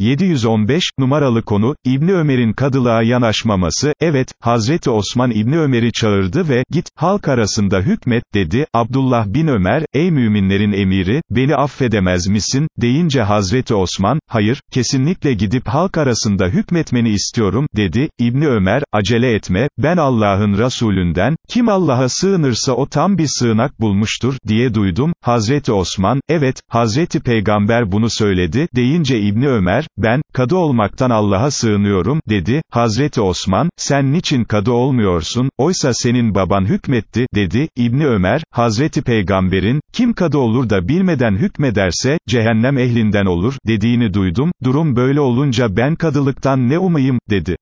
715, numaralı konu, İbni Ömer'in kadılığa yanaşmaması, evet, Hazreti Osman İbni Ömer'i çağırdı ve, git, halk arasında hükmet, dedi, Abdullah bin Ömer, ey müminlerin emiri, beni affedemez misin, deyince Hazreti Osman, hayır, kesinlikle gidip halk arasında hükmetmeni istiyorum, dedi, İbni Ömer, acele etme, ben Allah'ın Resulünden, kim Allah'a sığınırsa o tam bir sığınak bulmuştur, diye duydum, Hazreti Osman, evet, Hazreti Peygamber bunu söyledi, deyince İbni Ömer, ben, kadı olmaktan Allah'a sığınıyorum, dedi, Hazreti Osman, sen niçin kadı olmuyorsun, oysa senin baban hükmetti, dedi, İbni Ömer, Hazreti Peygamberin, kim kadı olur da bilmeden hükmederse, cehennem ehlinden olur, dediğini duydum, durum böyle olunca ben kadılıktan ne umayım, dedi.